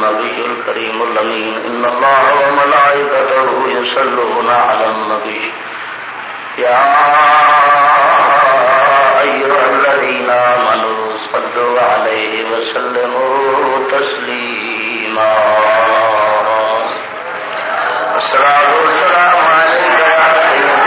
النبي الكريم الأمين. إن الله وملائكته يصلون على النبي. يا أيها الذين آمنوا صلوا عليه وسلموا تسليما. السلام والسلام عليك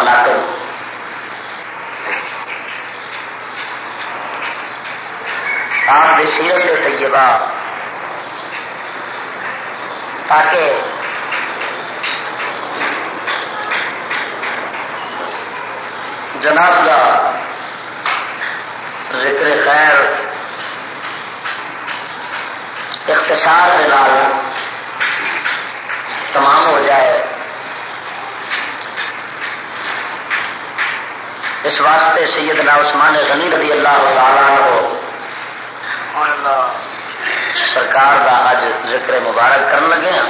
مناقب آپ کی سیرت طیبہ تاکہ جناب کا ذکر خیر اختصار کے تمام ہو جائے۔ اس واسطے سیدنا عثمان غنی رضی اللہ تعالیٰ کو سرکار کا اج ذکر مبارک کرن لگے ہیں۔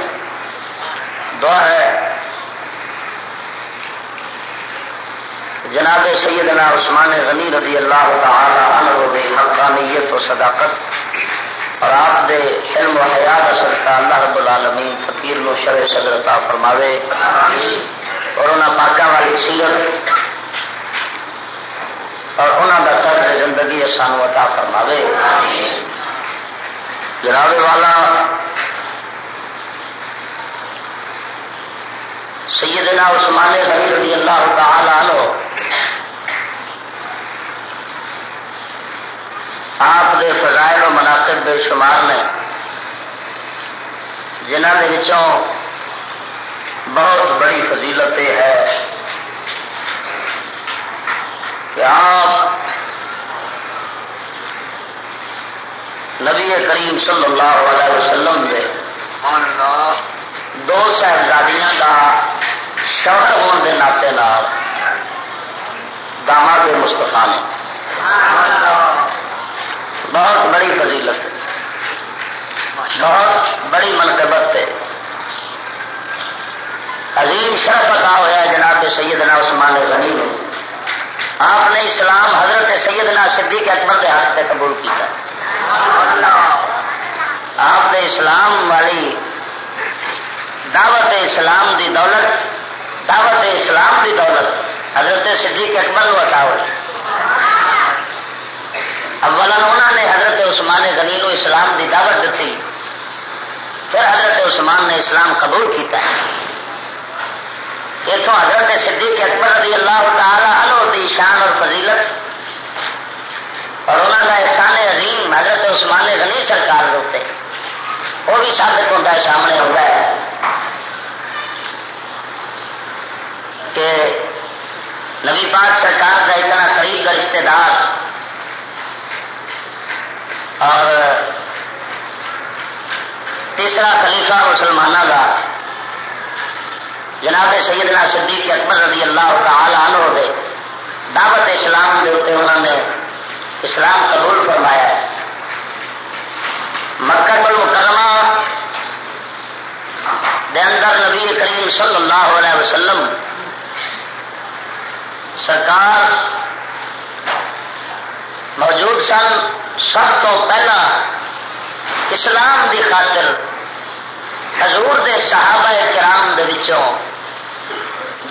دعا ہے جناب سیدنا عثمان غنی رضی اللہ تعالی عنہ دے حقانیت و صداقت اور آپ دے علم و حیات صدقہ اللہ رب العالمین فقیر نو شر صدر عطا فرماوے اور انہاں پاکاں والی سیرت اور انہاں دا طرز زندگی سانو عطا فرماوے۔ جناب والا، سیدنا عثمان غنی رضی اللہ تعالی عنہ، آپ دے فضائل و مناقب بے شمار نے جنہوں کے بہت بڑی فضیلت ہے۔ کہ آپ نبی کریم صلی اللہ علیہ وسلم دے دو صاحبزادیاں کا شوہر ہونے کے ناطے داماد مستفا نے۔ بہت بڑی فضیلت بہت بڑی منقبت ہے۔ عظیم شرف عطا ہوا جناب سیدنا عثمان غنی نے۔ آپ نے اسلام حضرت سیدنا صدیق اکبر کے ہاتھ سے قبول کیا۔ آپ نے اسلام والی دعوت اسلام دی دولت، دعوت اسلام دی دولت، حضرت صدیق اکبر کو عطا ہوئی۔ اولا انہوں نے حضرت عثمان غنی نو اسلام دی دعوت دیتی پھر حضرت عثمان نے اسلام قبول کیتا۔ ہے اتوں حضرت صدیق اکبر رضی اللہ تعالی عنہ دی شان اور فضیلت۔ اور انہوں کا احسان عظیم حضرت عثمان غنی سرکار ہوتے وہ بھی ثابت ہوتا ہے سامنے ہوتا ہے کہ نبی پاک سرکار کا اتنا قریب کا رشتے دار۔ اور تیسرا خلیفہ مسلمانوں کا جناب سیدنا صدیق اکبر رضی اللہ تعالی عنہ دے دعوت اسلام کے اتنے انہوں نے اسلام قبول فرمایا ہے۔ مکہ المکرمہ دے اندر نبی کریم صلی اللہ علیہ وسلم سرکار موجود سن۔ سب تو پہلا اسلام دی خاطر حضور دے صحابہ کرام دے وچوں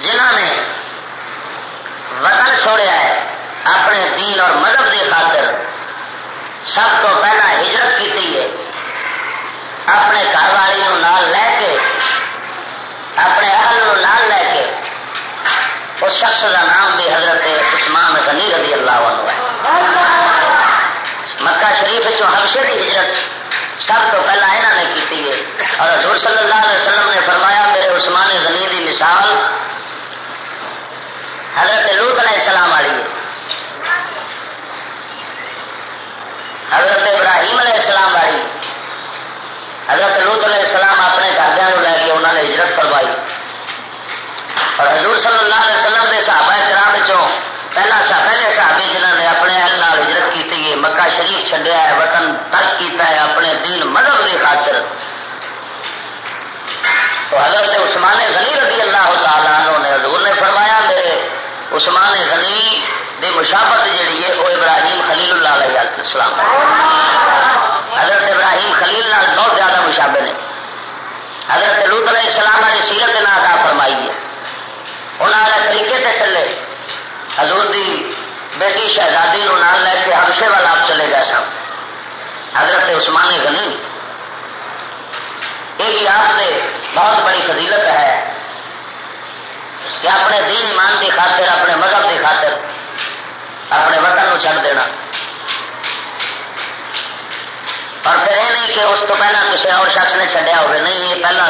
جنہ نے وطن چھوڑیا ہے، اپنے دین اور مذہب دی خاطر سب تو پہلا ہجرت کی ہے۔ اپنے گھر والی نال لے کے، اپنے اہل نال لے کے، اس شخص کا نام بھی حضرت عثمان غنی رضی اللہ عنہ ہے۔ مکہ شریف ہمشے کی ہجرت سب تو پہلا یہاں نے کی ہے۔ اور حضور صلی اللہ علیہ وسلم نے فرمایا، میرے عثمان زمین کی مثال حضرت لوت علیہ السلام والی ہے حضرت ابراہیم علیہ السلام والی حضرت لوت علیہ السلام اپنے گھر لے کے انہوں نے ہجرت فرمائی۔ اور حضور صلی اللہ علیہ وسلم کے صحابہ کرام پہلا سا پہلے صحابی جنہوں نے اپنے اہل ہجرت کی ہے، مکہ شریف چڈیا ہے، وطن ترک کیتا ہے، اپنے دین مذہب کی خاطر۔ تو حضرت عثمان غنی رضی اللہ تعالیٰ عنہ نے حضور نے فرمایا میرے عثمان غنی دی مشابت جیڑی ہے وہ ابراہیم خلیل اللہ علیہ السلام۔ حضرت ابراہیم خلیل نال بہت زیادہ مشابے نے۔ حضرت لوت علیہ السلام والی سیرت نہ عطا فرمائی ہے۔ انہوں نے طریقے سے چلے۔ حضور دی بیٹی شہزادی نو نال لے کے ہرشے والا آپ چلے گئے سن۔ حضرت عثمان غنی۔ یہ بھی آپ سے بہت بڑی فضیلت ہے۔ کہ اپنے دین ایمان کی خاطر اپنے مذہب کی خاطر اپنے وطن نو چھڑ دینا۔ اس تو پہلا کسی اور شخص نے چڈیا ہوگا۔ نہیں یہ پہلا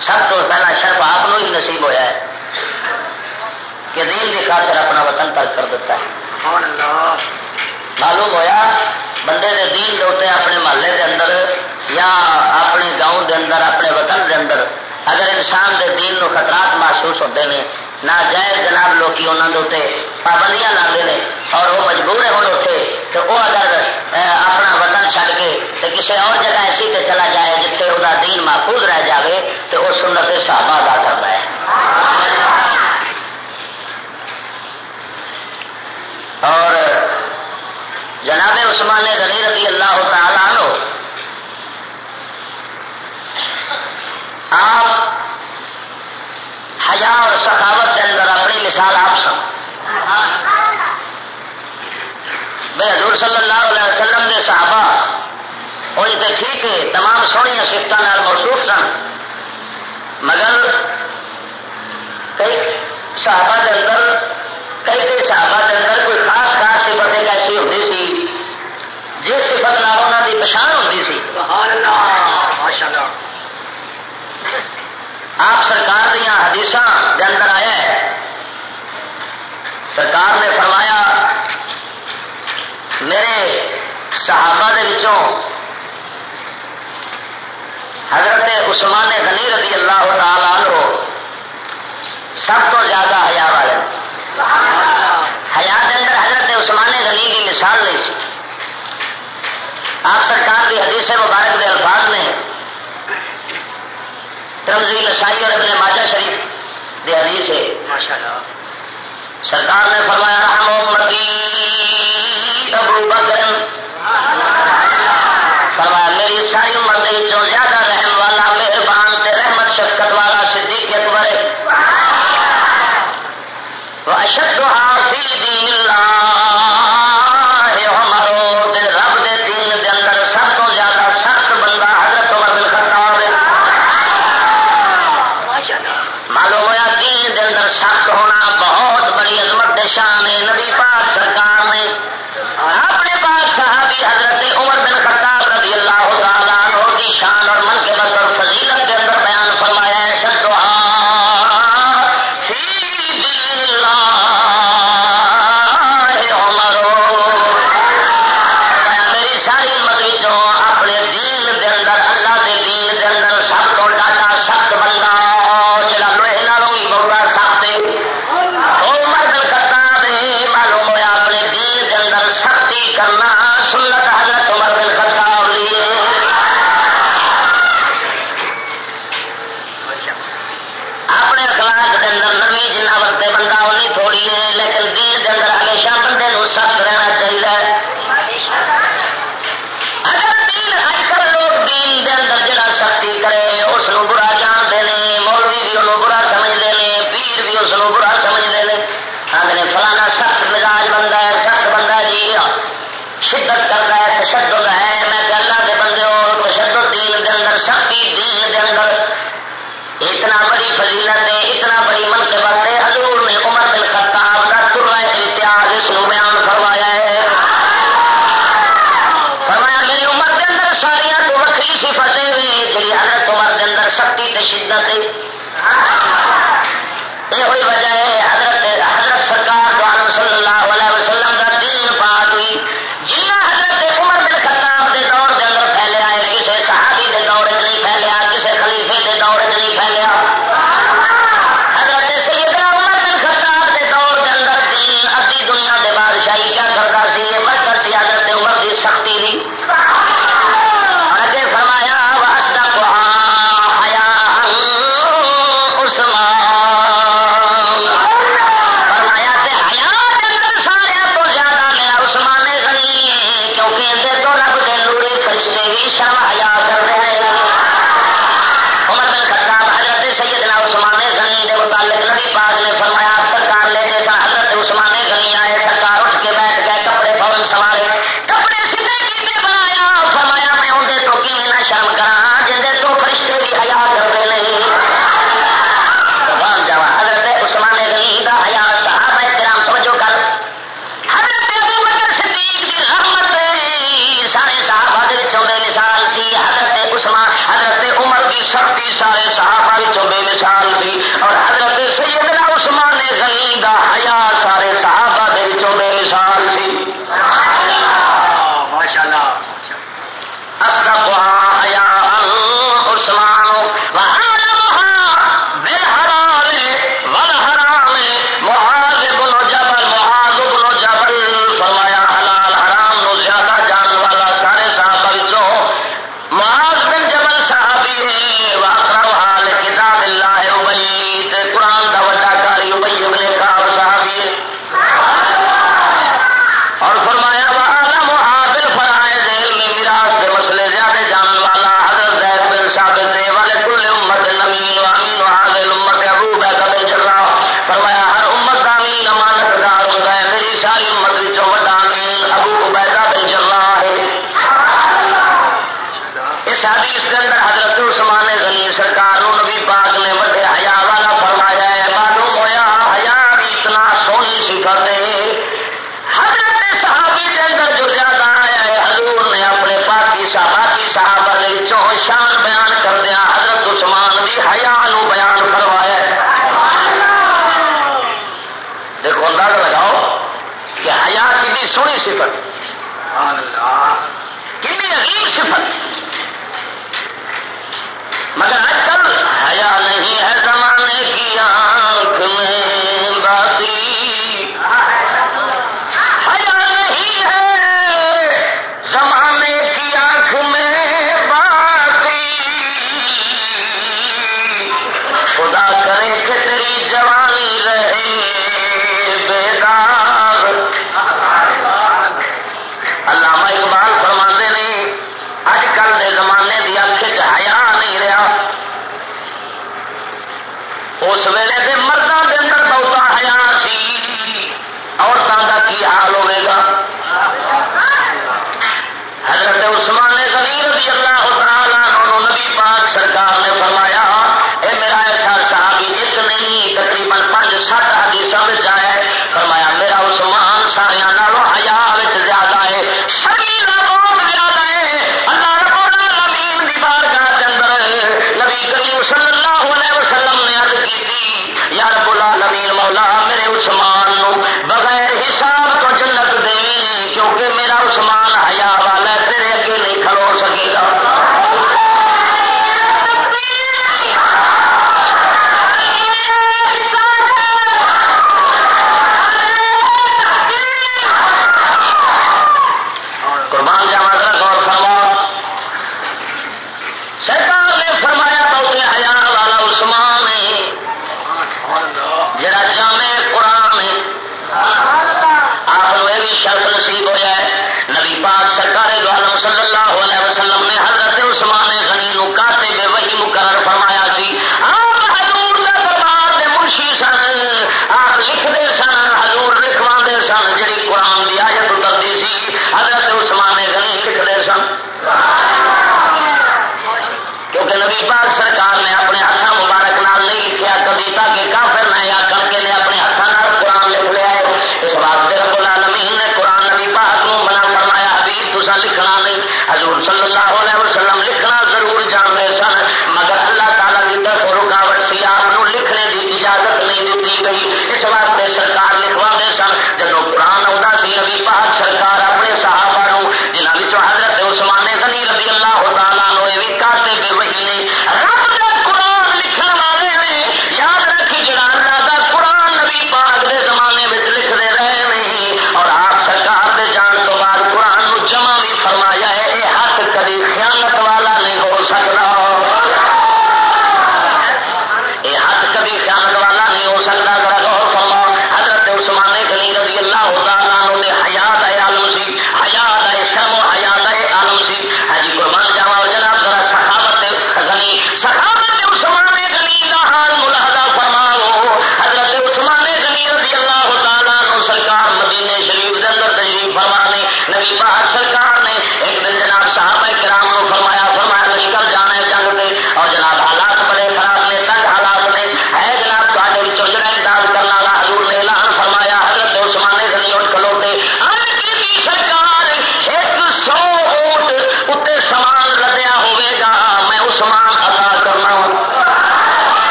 سب تو پہلا شرف آپ ہی نصیب ہویا ہے کہ دین کی خاطر اپنا وطن ترک کر دیتا ہے۔ معلوم ہویا بندے دے دین دے اپنے محلے دے اندر یا اپنے گاؤں دے اندر اپنے وطن دے اندر اگر انسان دے دین نو خطرات محسوس ہوتے ہیں ناجائز جناب لوگ انہوں کے پابندیاں لاتے ہیں اور وہ مجبور ہے ہوں اتنے تو وہ اگر اپنا وطن چھڈ کے کسی اور جگہ ایسی تے چلا جائے جیتے وہ دین محفوظ رہ جائے تو وہ سنت صحابہ ادا کرتا ہے۔ اور جناب عثمان غنی رضی اللہ تعالیٰ عنہ آپ حیا اور سخاوت کے اندر اپنی مثال آپ سن۔ بے حضور صلی اللہ علیہ وسلم کے صحابہ، ان کے ٹھیک ہے، تمام سویا سفت موصوف سن۔ مگر کئی صحابہ کے اندر، کئی کئی صحابہ کے اندر کوئی خاص خاص سفت ایک ایسی ہوتی سی، جس سفت نال انہوں کی پچھان ہوتی سی۔ آپ سرکار دیا حدیث کے اندر آیا ہے۔ سرکار نے فرمایا، میرے صحابہ دے وچوں حضرت عثمان غنی رضی اللہ تعالی عنہ سب تو زیادہ حیا والے حیا کے اندر حضرت عثمان غنی کی مثال نہیں سی۔ آپ سرکار کی حدیث مبارک کے الفاظ نے ترمزی نسائی اور ابن ماجہ شریف دے حدیث ہے۔ سرکار نے فرمایا رحم امتی ابو بکر۔ فرمایا میری ساری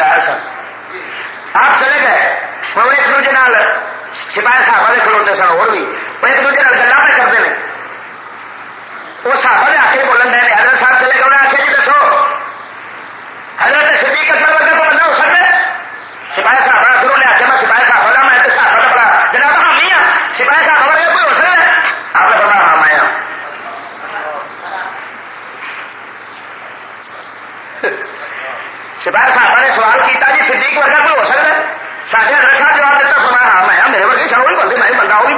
لایا سن آپ چلے گئے۔ ہوں ایک دوجے سپاہی صاحب کے کھلوتے سن اور بھی۔ وہ ایک دوجے گلا کرتے ہیں۔ وہ صاحب آ کے بولن دے سپاہ صاحب نے سوال کیا جی صدیق ورگا کوئی ہو سکتا ہے؟ سارے رکھا، جواب دیتا سنا ہاں میں ہاں، میرے ورگے شاہ وہی بندے، میں، بندہ، وہ بھی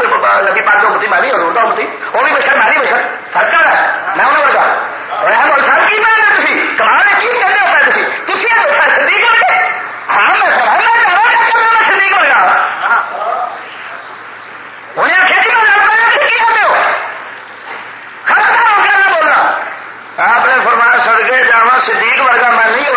نبی پاک متی میں بھی حضور دا وہ بھی بشر، میں بھی بشر، فرق ہے؟ میں انہوں ورگا اور ہم بول کی کمال کی کہتے ہو تھی ورگے؟ ہاں جی، آپ نے جانا صدیق ورگا، میں نہیں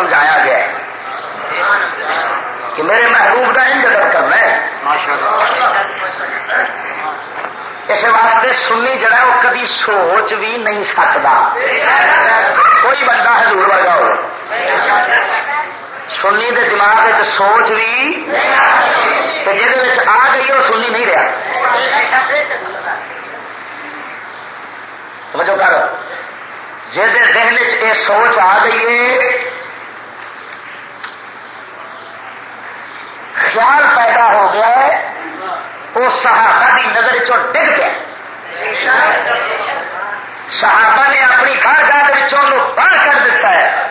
سمجھایا گیا ہے کہ میرے محبوب کا ہند انتظر کرنا ہے اس واسطے سنی جڑا وہ کبھی سوچ بھی نہیں سکتا۔ کوئی بندہ حضور ورگا ہو سنی دے دماغ سوچ بھی جہد آ گئی وہ سنی نہیں رہا۔ توجہ کر جہد ذہن چ سوچ آ گئی ہے سوال پیدا ہو گیا ہے، وہ صحابہ کی نظر چو ڈگ گیا۔ صحابہ نے اپنی گھر گاہ بند کر دیتا ہے۔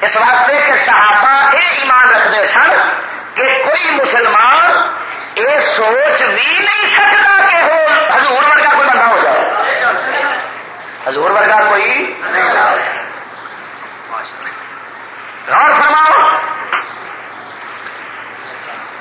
اس واسطے کہ صحابہ یہ ایمان رکھتے سن کہ کوئی مسلمان یہ سوچ بھی نہیں سکتا کہ وہ ہزور ورگا کوئی بندہ ہو جائے۔ ہزور ورگا کوئی غور فرماؤ۔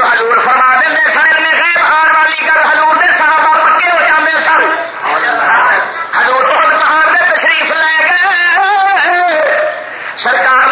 جو حضور فرما دیں سن، علم غیب آن والی گل حضور دے صحابہ پکے ہو جاندے سن۔ حضور بہت پہاڑ دے تشریف لے گئے۔ سرکار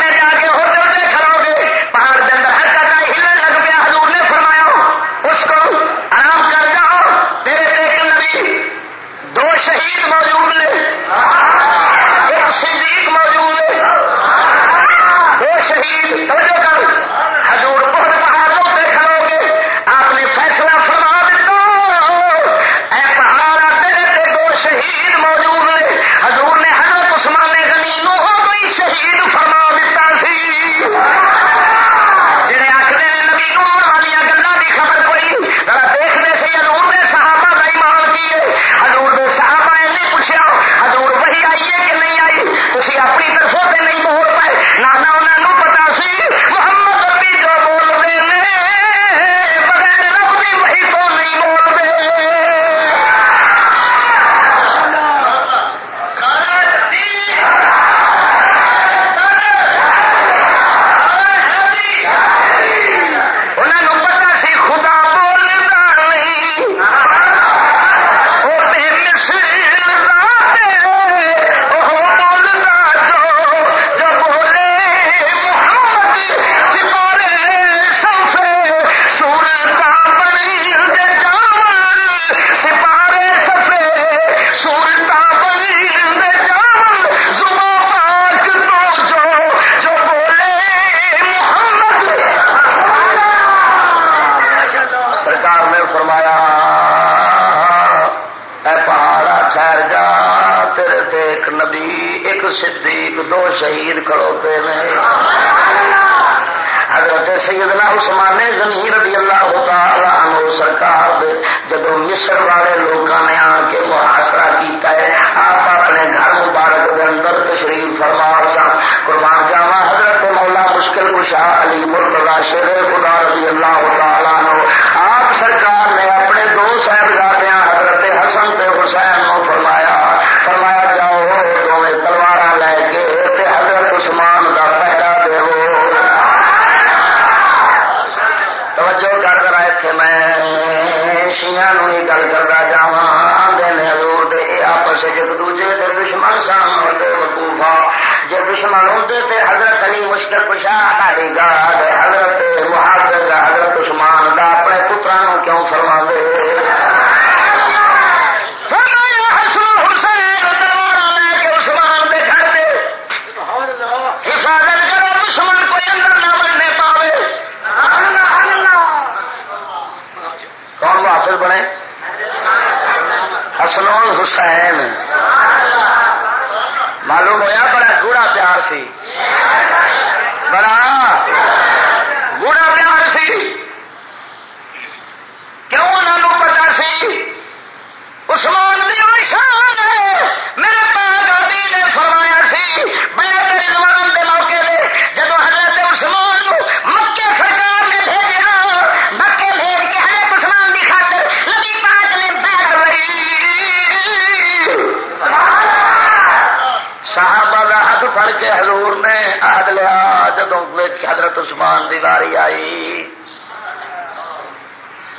جدو حضرت عثمان دی باری آئی۔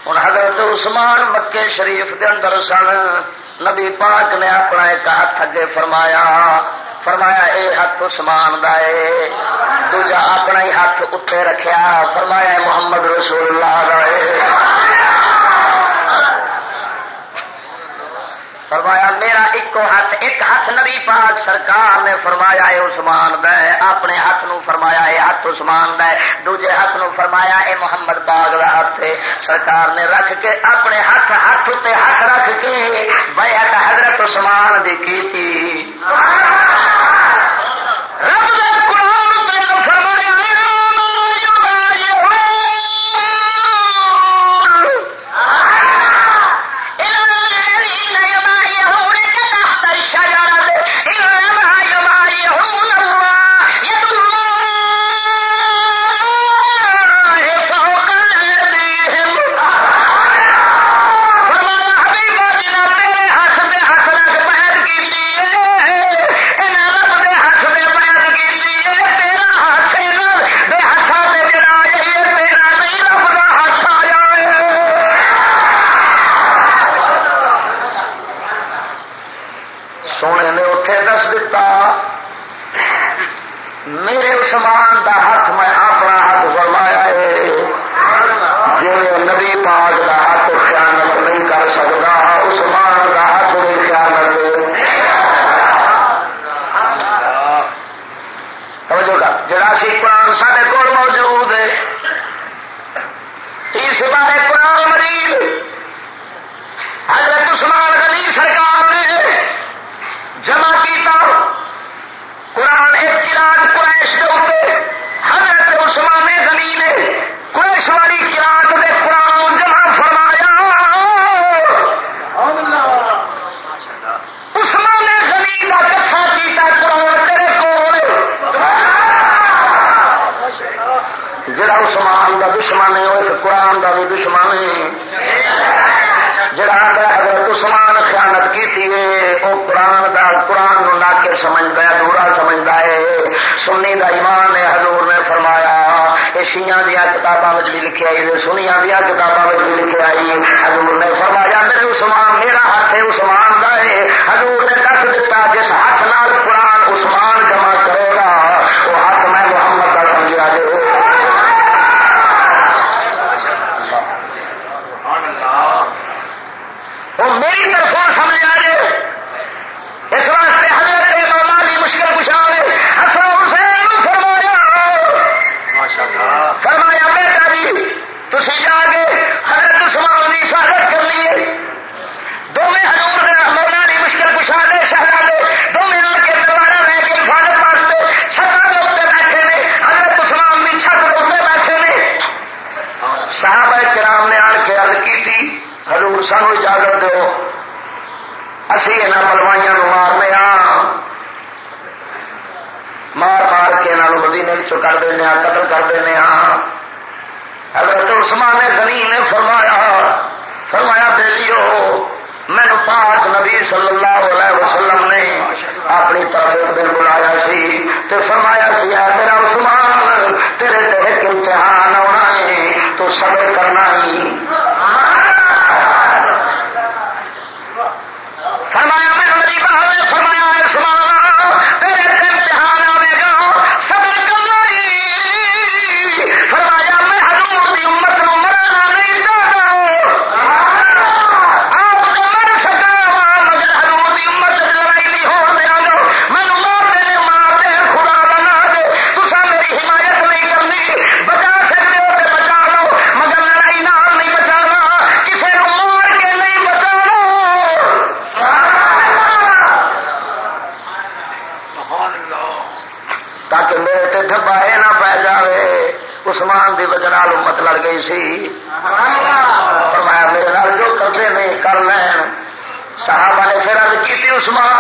ہوں حضرت عثمان مکے شریف دے اندر سن۔ نبی پاک نے اپنا ایک ہاتھ اگے فرمایا فرمایا اے ہاتھ عثمان دا دوجا اپنا ہی ہاتھ اتنے رکھیا، فرمایا محمد رسول اللہ دا فرمایا، میرا ایک ہاتھ ایک ہاتھ نبی پاک سرکار نے فرمایا اے عثمان دے، اپنے ہاتھ نو فرمایا اے ہاتھ عثمان دے، دوجے ہاتھ نو فرمایا اے محمد باغ کا ہاتھ سرکار نے رکھ کے اپنے ہاتھ ہاتھ تے ہاتھ رکھ کے بیعت حضرت عثمان دی کی تھی رب خیانت وہ قرآن دا قرآن نو ناکر سمجھتا ہے دورا سمجھتا ہے۔ سنی دا ایمان ہے، حضور نے فرمایا یہ شیاں دیا کتابوں میں بھی لکھے آئی سنیا دیا کتابوں میں بھی لکھے آئی حضور نے فرمایا، میرے عثمان، میرا ہاتھ ہے عثمان دا ہے۔ حضور نے دس دتا، جس ہاتھ نال قرآن عثمان جمع کرے گا وہ ہاتھ میں محمد کا سمجھا دے وہ میری طرفوں سمجھ آ جائے اس واسطے حضرت مولا بھی مشکل کچھ آئے حسن حسین فرمایا فرمایا بیٹا جی تھی جا کے حضرت عثمان کی حفاظت کر لیے۔ دونوں حضور دے مولا بھی مشکل کچھ آ گئے دے دونوں آ کے دوبارہ رہ کے حفاظت واسطے چھتوں کے اتنے بیٹھے نے، حضرت عثمان بھی چھت کے اتنے بیٹھے نے۔ صحابہ کرام نے آن کے عرض کی تھی حضور سانو اجازت دو، اسی یہاں بلوائیاں مارنے ہاں مار مار کے یہاں مدینے چ کر دینا قتل کر دینا ہاں حضرت عثمان غنی نے فرمایا فرمایا، بیلیو، مینو پاک نبی صلی اللہ علیہ وسلم نے اپنی طرف ایک دن بلایا سی تے فرمایا سی میرا عثمان، تیرے تے ایک امتحان آنا ہے، تو صبر کرنا ہی مسلمان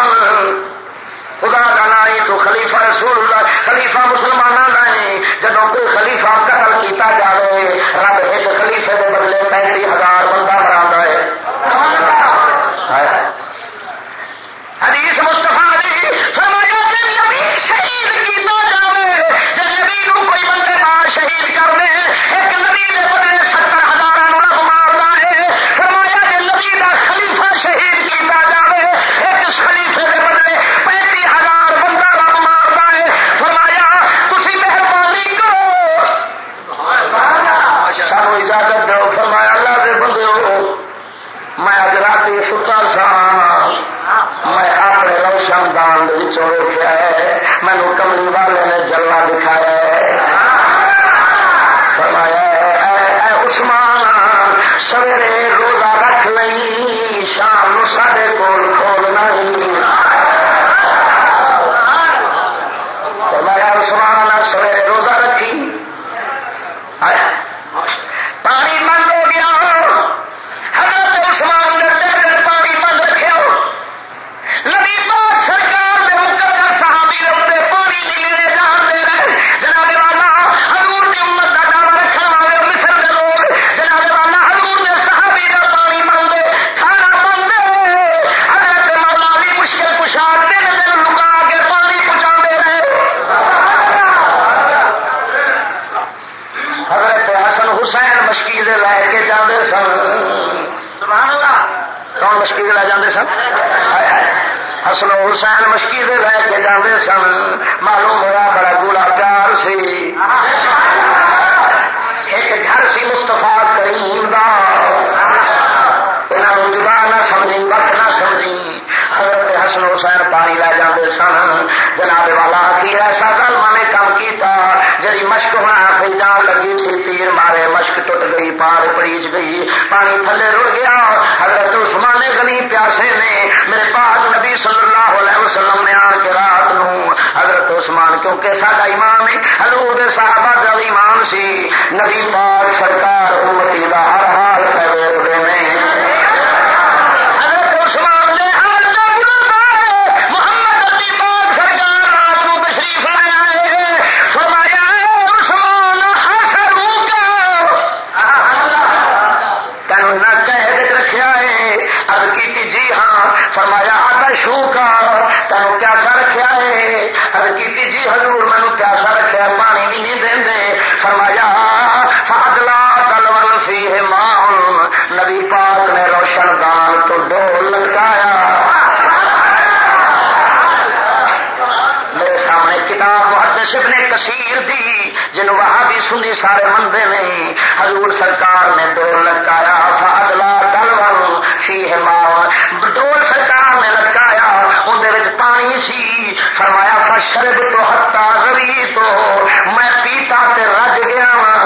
دی سنی سارے منگے نہیں حضور سرکار نے ڈول لٹکایا اگلا دل فی ہے ڈول سرکار نے لٹکایا اندر پانی سی۔ فرمایا فشرب تو ہتا غری تو میں پیتا تے رج گیا وا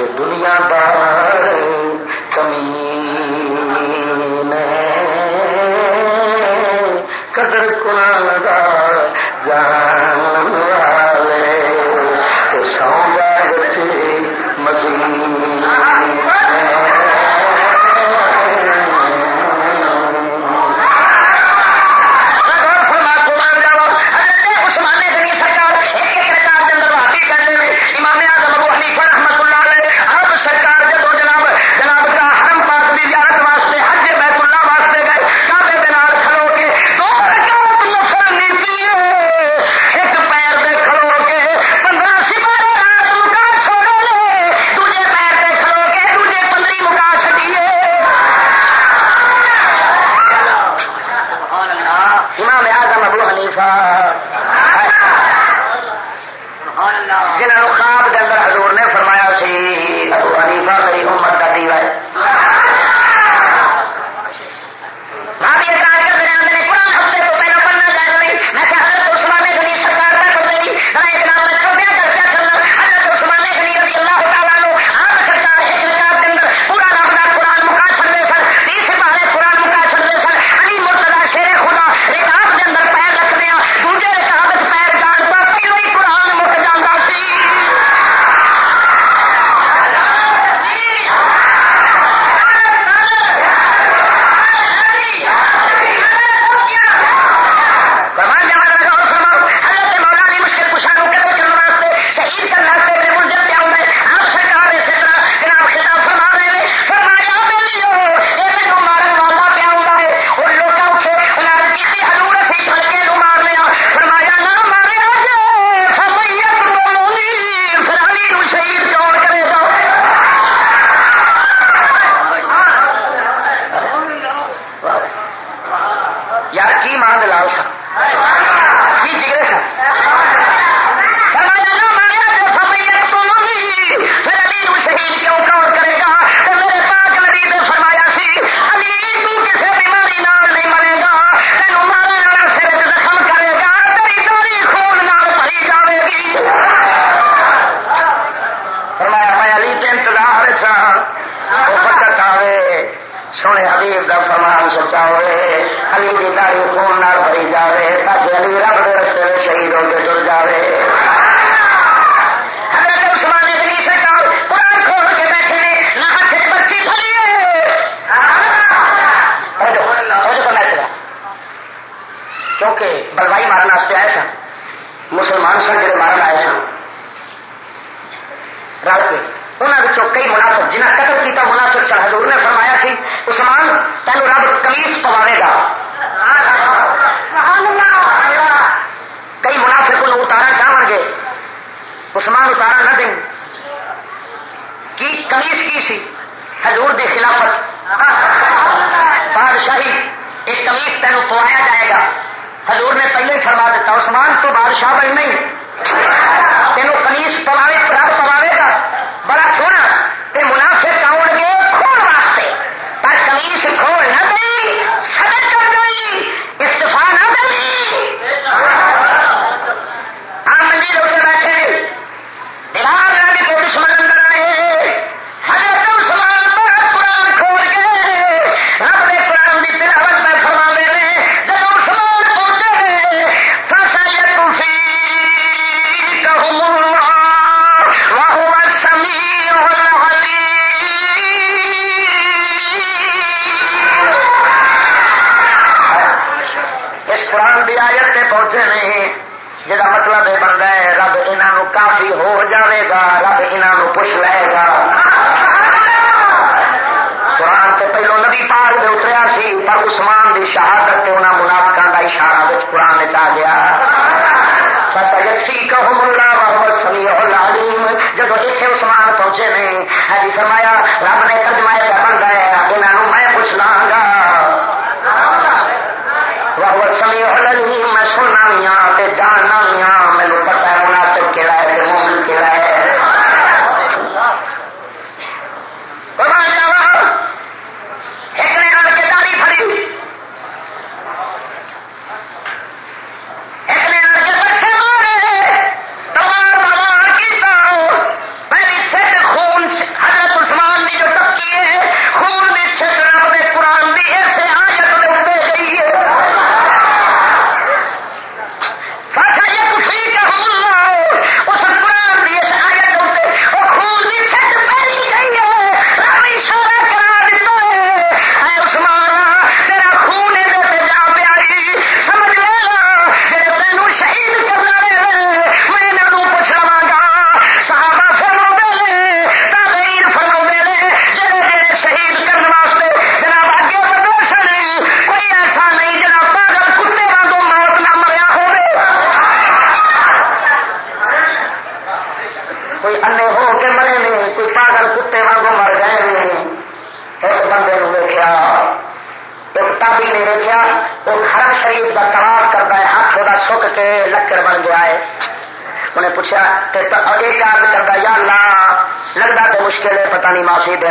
تو دنیا دار کمی قدر قرآن لگا جان داڑی خون بھری جائے تاکہ علی رب کے رستے میں شہید ہو کے تر جائے کیونکہ بلوائی مارن واسطے آئے سن، مسلمان سن جڑے مارن آئے سن۔ رل کے انہوں کئی منافق جنہیں قتل کیا مناسب سن، حضور نے فرمایا سی، عثمان تینوں رب کمیس پوانے گا۔ کئی منافق کو اتارا چاہن گے عثمان اتارا نہ دیں۔ کی کمیز کی سی؟ حضور دے خلافت۔ بادشاہی، ایک کمیز تین پوایا جائے گا۔ حضور نے پہلے فرما دیتا، عثمان تو بادشاہ بن نہیں۔ تینوں کمیز پواوے رب پواوے گا۔ بڑا سونا، تے منافق آؤ گے کھول واسطے۔ پر کمیز کھول نہ دیں صدر کر دیں۔ استفا راضی ہو جاوے گا، رب انہوں پوچھ لے گا۔ قرآن تو پہلو نبی پار میں اتریا سی، پر اسمان کی شہادت انہوں انہاں کا اشارہ بچ قرآن چ آ گیا۔ جب اتنے عثمان پہنچے نے ہی فرمایا، رب نے قدمہ کا ہے انہوں میں پوچھ لا گا۔ سمی ہو العلیم، میں سننا میاں ہاں تے جاننا میاں میرے پتا ہے۔ کہہ رہا ہے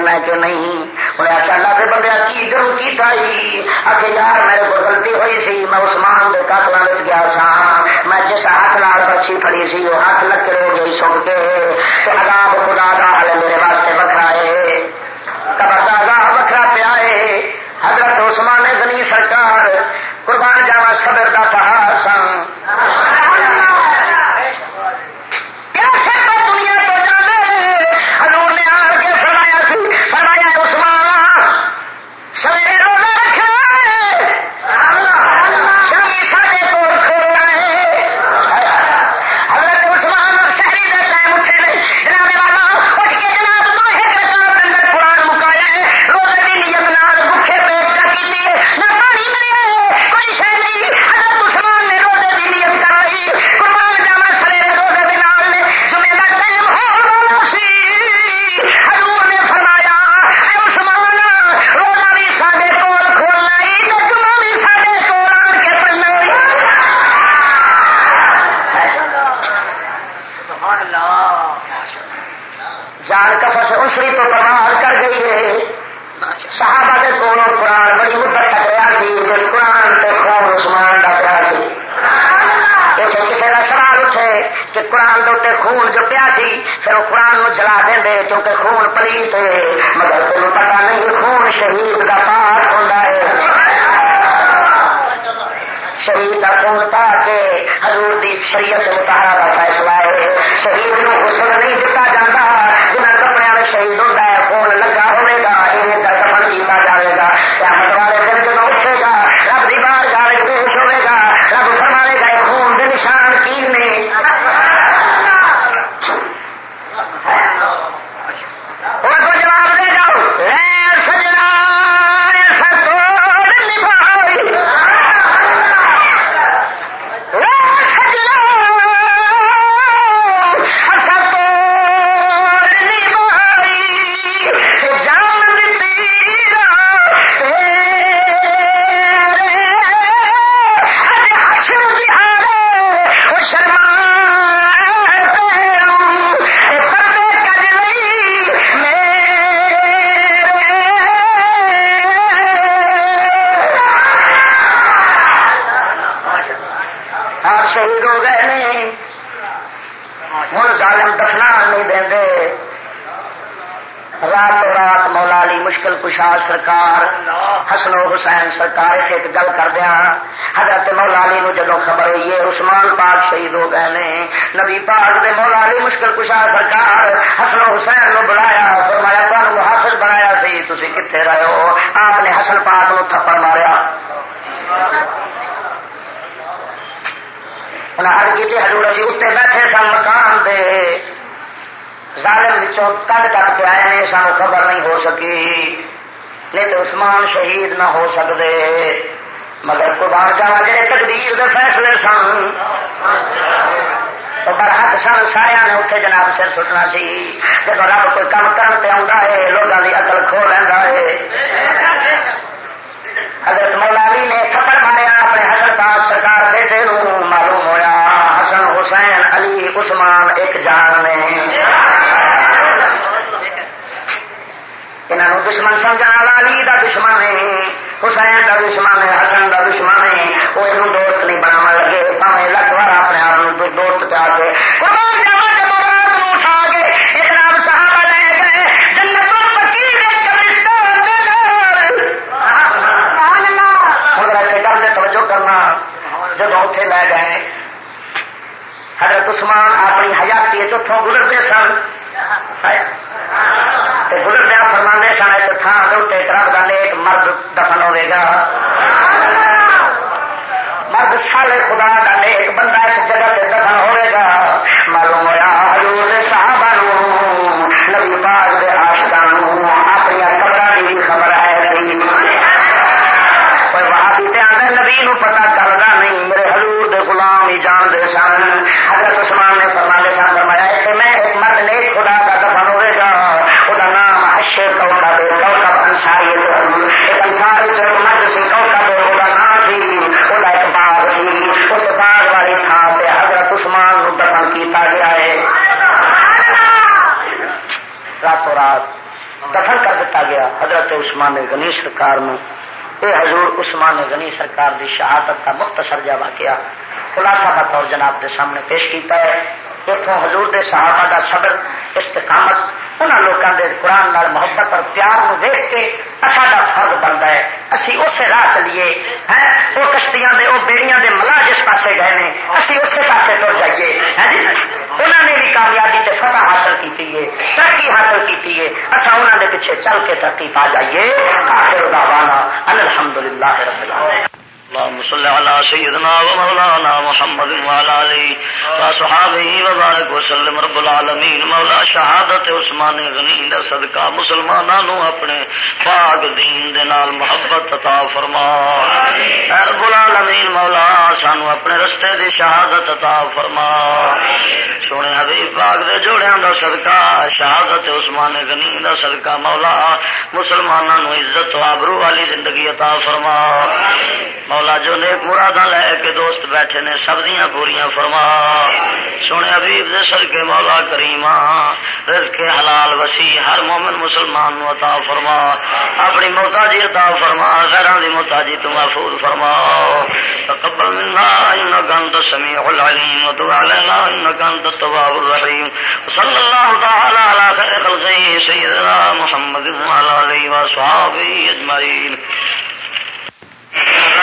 نہیں کہ نہیں؟ انہیں آخیا، اللہ کے بندے کی جرم کیتا ہی آ یار، میرے کو غلطی ہوئی سی، میں عثمان کے قاتل گیا سا۔ میں جس ہاتھ نال بچی پڑی سی، وہ ہاتھ لکڑ ہو گئی سک کے۔ تو عذاب خدا کا حل میرے واسطے وکرا ہے۔ قبر کا عذاب وکرا پیا ہے۔ حضرت عثمان غنی سرکار تینوں کے خون پلیت ہے، مگر تین پتا نہیں خون شہید کا پاک ہوں شہید کا خون پا کے حضور دی شریعت متحرہ کا فیصلہ ہے۔ شہید نو غسل نہیں دتا جاتا جنا کپڑے والے شہید ہوتا ہے، خون لگا ہوئے گا یہ دفن کیا جائے گا۔ کیا مطلب سرکار، حسن و حسین سرکار ایک گل کر دیا ہاں۔ حضرت مولا علی نو جدو خبر ہوئی ہے، عثمان پاک شہید ہو گئے نے، نبی پاک دے مولا علی مشکل کشا سرکار حسن و حسین نو بلایا، فرمایا تمہیں محافظ بنایا سی تھی کتنے رہے ہو؟ آپ نے حسن پاک نو تھپڑ ماریا۔ ہر کی ہزور اسی اتنے بیٹھے سن مکان دے۔ ظالم کد تک کے آئے نے، سانو خبر نہیں ہو سکی۔ نہیں تو عثمان شہید نہ ہو سکتے۔ مگر قربان جانا جی تقدیر دے فیصلے سن۔ برحق سن سارا نے اتنے جناب سر سٹنا سی۔ جب رب کوئی کام کرتے آتا ہے لوگوں کی اکل کھو لینا ہے۔ حضرت مولاوی نے تھپڑ ماریا اپنے حسن پاک سرکار بیٹے معلوم ہویا۔ حسن حسین علی عثمان ایک جان نے۔ انہوں دشمن سمجھا علی دا دشمن ہے حسین دا دشمن ہے حسن دا دشمن ہے وہ یہ دوست نہیں بنا لگے پاوے لکھ بار اپنے آپ دوست پیا کے جب اتنے لے گئے حضرت عثمان اپنی حیاتی چوتھوں گزرتے سن گزردیا فرما سن اس تھان کے رب کا نیک مرد دفن ہوے گا۔ مرد سالے خدا کا نیک بندہ اس جگہ پہ عثمان غنی سرکار میں یہ حضور عثمان غنی سرکار دی شہادت کا مختصر جا واقعہ خلاصہ بطور جناب دے سامنے پیش کیتا ہے۔ اتوں حضور دے صحابہ دا صبر، استقامت انہوں لوگوں کے قرآن نال محبت اور پیار نو دیکھ کے ساڈا فرد بنتا ہے۔ اسی اسے راہ چلیے۔ ہے وہ کشتیاں دے وہ بیڑیاں دے ملا جس پاسے گئے ہیں اسی اسی پاسے تر جائیے۔ ہے جی؟ انہوں نے بھی کامیابی تے فتح حاصل کی ہے ترقی حاصل کی ہے اصا اچھا، انہوں نے پیچھے چل کے ترقی پا جائیے۔ آخر دعوانا الحمد للہ رب العالمین۔ اللهم صل على سيدنا ومولانا محمد وعلى اله وصحبه وبارك وسلم. رب العالمين. مولا شہادت عثمان غنی دا صدقہ مسلماناں نو اپنے پاک دین دے نال محبت عطا فرما. اے رب العالمین مولا سانو اپنے رستے دی شہادت عطا فرما. سونے حبیب پاک دے جوڑیاں دا صدقہ شہادت عثمان غنی دا صدقہ مولا مسلماناں نو عزت و ابرو والی زندگی عطا فرما. مولا جو نیک مرادہ لے کے دوست بیٹھے نے، سب دیا پوریا فرما۔ سونے ابیب دے سر کے مولا کریم رزق حلال وسیع ہر مومن مسلمان نو عطا فرما۔ اپنی محتاجی عطا فرما غیران دی محتاجی تو محفوظ فرما۔ تقبل منا انك انت السميع العليم وتب علينا انك انت التواب الرحيم صلى الله تعالى على خير خلقه سيدنا محمد وعلى اله وصحبه اجمعين ہیں